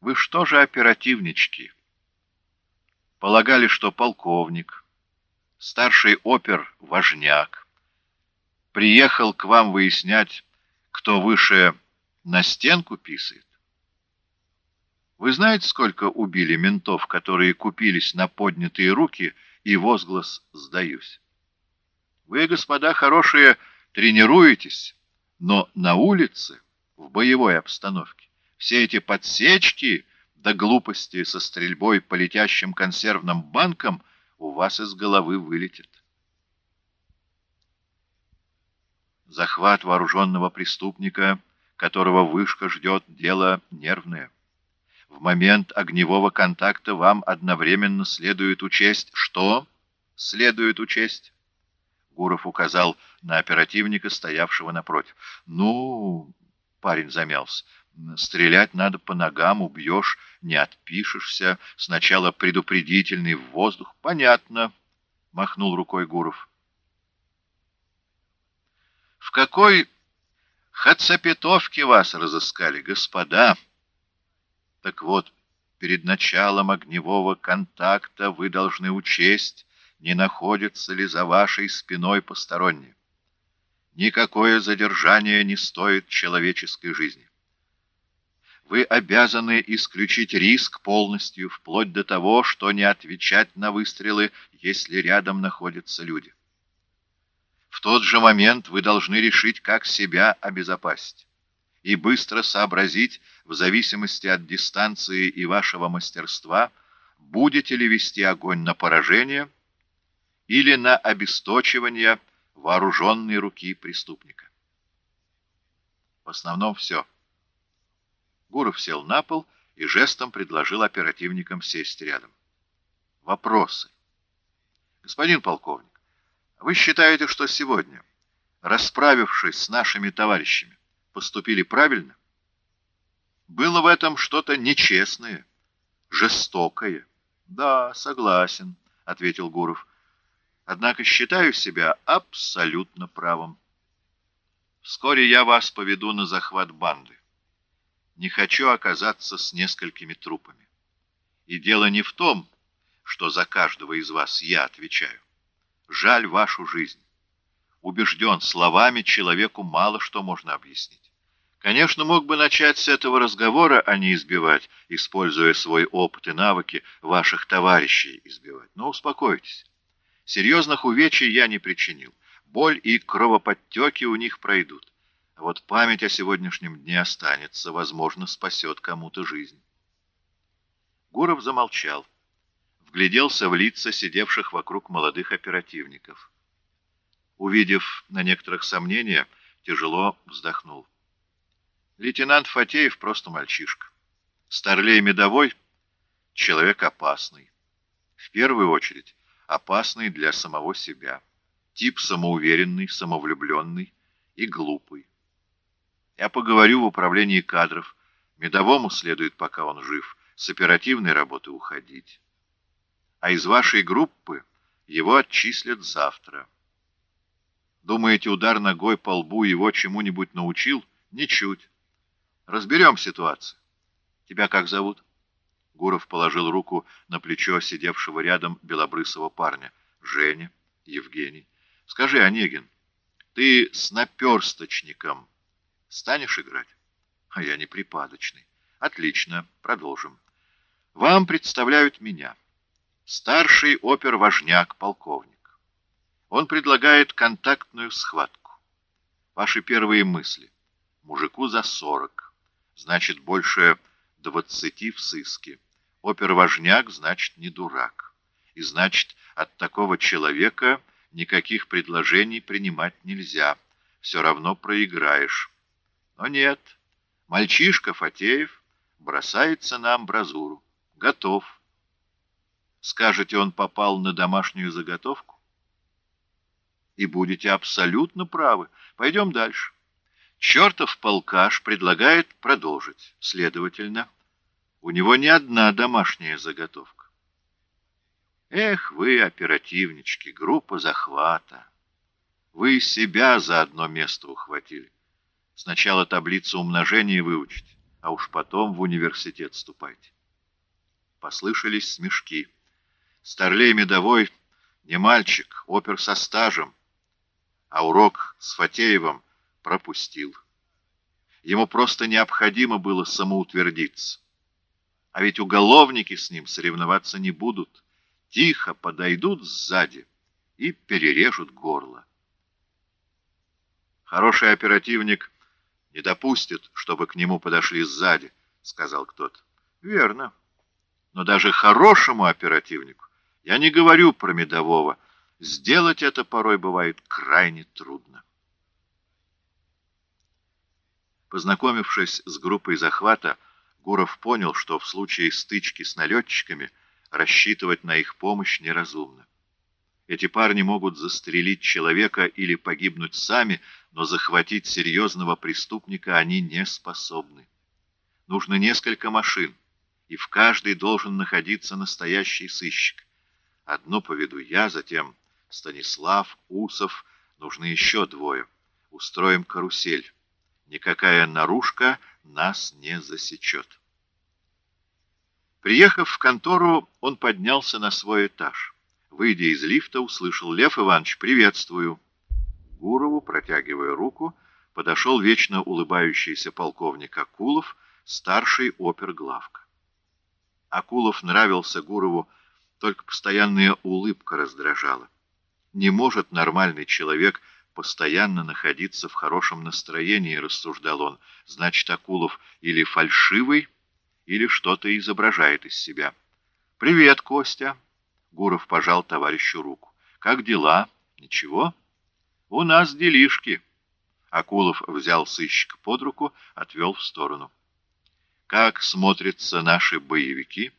Вы что же оперативнички? Полагали, что полковник, старший опер Важняк, приехал к вам выяснять, кто выше на стенку писает? Вы знаете, сколько убили ментов, которые купились на поднятые руки и возглас «сдаюсь»? Вы, господа хорошие, тренируетесь, но на улице, в боевой обстановке, все эти подсечки до глупости со стрельбой по летящим консервным банкам у вас из головы вылетит. Захват вооруженного преступника, которого вышка ждет, дело нервное. В момент огневого контакта вам одновременно следует учесть... Что следует учесть? Гуров указал на оперативника, стоявшего напротив. «Ну...» — парень замялся. «Стрелять надо по ногам, убьешь, не отпишешься. Сначала предупредительный в воздух. Понятно», — махнул рукой Гуров. «В какой хацапетовке вас разыскали, господа?» «Так вот, перед началом огневого контакта вы должны учесть, не находится ли за вашей спиной посторонний. Никакое задержание не стоит человеческой жизни. Вы обязаны исключить риск полностью, вплоть до того, что не отвечать на выстрелы, если рядом находятся люди. В тот же момент вы должны решить, как себя обезопасить, и быстро сообразить, в зависимости от дистанции и вашего мастерства, будете ли вести огонь на поражение – или на обесточивание вооруженной руки преступника. В основном все. Гуров сел на пол и жестом предложил оперативникам сесть рядом. Вопросы. Господин полковник, вы считаете, что сегодня, расправившись с нашими товарищами, поступили правильно? Было в этом что-то нечестное, жестокое? Да, согласен, ответил Гуров однако считаю себя абсолютно правым. Вскоре я вас поведу на захват банды. Не хочу оказаться с несколькими трупами. И дело не в том, что за каждого из вас я отвечаю. Жаль вашу жизнь. Убежден, словами человеку мало что можно объяснить. Конечно, мог бы начать с этого разговора, а не избивать, используя свой опыт и навыки ваших товарищей избивать. Но успокойтесь. Серьезных увечий я не причинил. Боль и кровоподтеки у них пройдут. Вот память о сегодняшнем дне останется, возможно, спасет кому-то жизнь. Гуров замолчал. Вгляделся в лица сидевших вокруг молодых оперативников. Увидев на некоторых сомнения, тяжело вздохнул. Лейтенант Фатеев просто мальчишка. Старлей Медовой — человек опасный. В первую очередь опасный для самого себя. Тип самоуверенный, самовлюбленный и глупый. Я поговорю в управлении кадров. Медовому следует, пока он жив, с оперативной работы уходить. А из вашей группы его отчислят завтра. Думаете, удар ногой по лбу его чему-нибудь научил? Ничуть. Разберем ситуацию. Тебя как зовут? Гуров положил руку на плечо сидевшего рядом белобрысого парня. «Женя, Евгений. Скажи, Онегин, ты с наперсточником станешь играть?» «А я не припадочный». «Отлично, продолжим. Вам представляют меня. Старший опер-важняк, полковник. Он предлагает контактную схватку. Ваши первые мысли. Мужику за сорок. Значит, больше двадцати в сыске. Опервожняк, значит, не дурак. И значит, от такого человека никаких предложений принимать нельзя. Все равно проиграешь. Но нет. Мальчишка Фатеев бросается на амбразуру. Готов. Скажете, он попал на домашнюю заготовку? И будете абсолютно правы. Пойдем дальше. Чертов полкаш предлагает продолжить. Следовательно... У него не одна домашняя заготовка. Эх вы, оперативнички, группа захвата. Вы себя за одно место ухватили. Сначала таблицу умножения выучите, а уж потом в университет ступайте. Послышались смешки. Старлей Медовой не мальчик, опер со стажем, а урок с Фатеевым пропустил. Ему просто необходимо было самоутвердиться. А ведь уголовники с ним соревноваться не будут. Тихо подойдут сзади и перережут горло. Хороший оперативник не допустит, чтобы к нему подошли сзади, сказал кто-то. Верно. Но даже хорошему оперативнику, я не говорю про медового, сделать это порой бывает крайне трудно. Познакомившись с группой захвата, Гуров понял, что в случае стычки с налетчиками рассчитывать на их помощь неразумно. Эти парни могут застрелить человека или погибнуть сами, но захватить серьезного преступника они не способны. Нужно несколько машин, и в каждой должен находиться настоящий сыщик. Одну поведу я, затем Станислав, Усов, нужны еще двое. Устроим карусель. Никакая наружка нас не засечет. Приехав в контору, он поднялся на свой этаж. Выйдя из лифта, услышал «Лев Иванович, приветствую». Гурову, протягивая руку, подошел вечно улыбающийся полковник Акулов, старший оперглавка. Акулов нравился Гурову, только постоянная улыбка раздражала. Не может нормальный человек постоянно находиться в хорошем настроении, рассуждал он. Значит, Акулов или фальшивый, или что-то изображает из себя. «Привет, Костя!» Гуров пожал товарищу руку. «Как дела? Ничего?» «У нас делишки». Акулов взял сыщика под руку, отвел в сторону. «Как смотрятся наши боевики?»